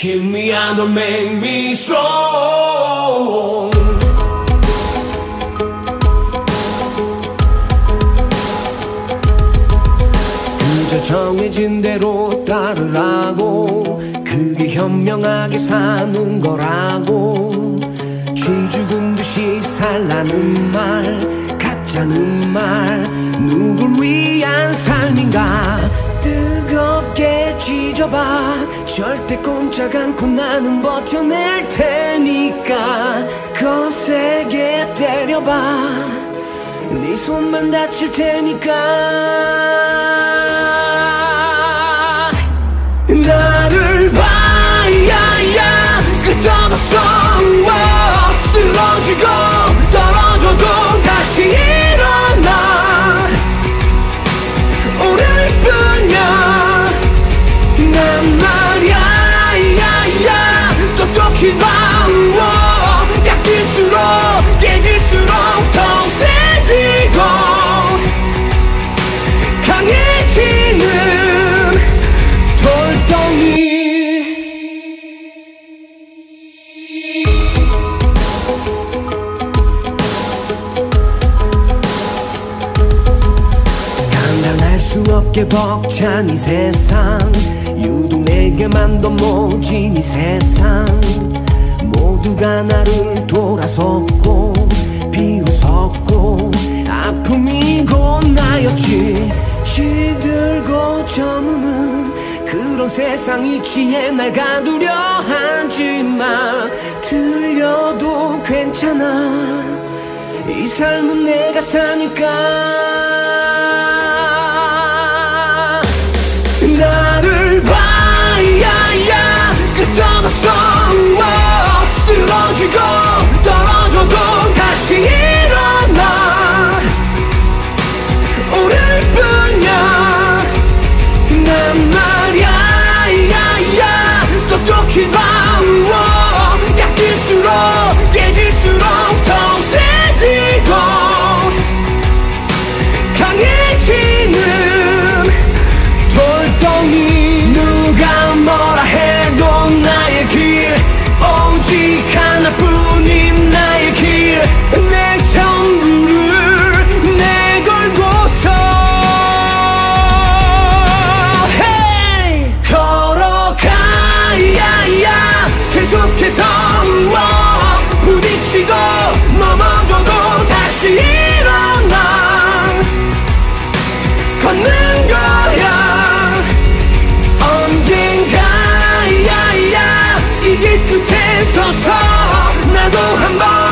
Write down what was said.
Kill me and don't make me strong. 그저 정해진 대로 따르라고 그게 현명하게 사는 거라고. 쥐 죽은 듯이 살라는 말 가짜는 말 누굴 위한 삶인가 쥐져봐. 절대 꼼짝 않고 나는 버텨낼 테니까 거세게 때려봐. 네 손만 다칠 테니까 똑똑히 봐 약일수록 깨질수록 더 세지고 강해지는 돌덩이. 수 없게 벅찬 이 세상. 유독 내게만 더 모진 이 세상 모두가 나를 돌아섰고 비웃었고 아픔이고 나였지. 시들고 저무는 그런 세상 이치에 날 가두려 하지마 들려도 괜찮아. 이 삶은 내가 사니까 있어서 나도 한번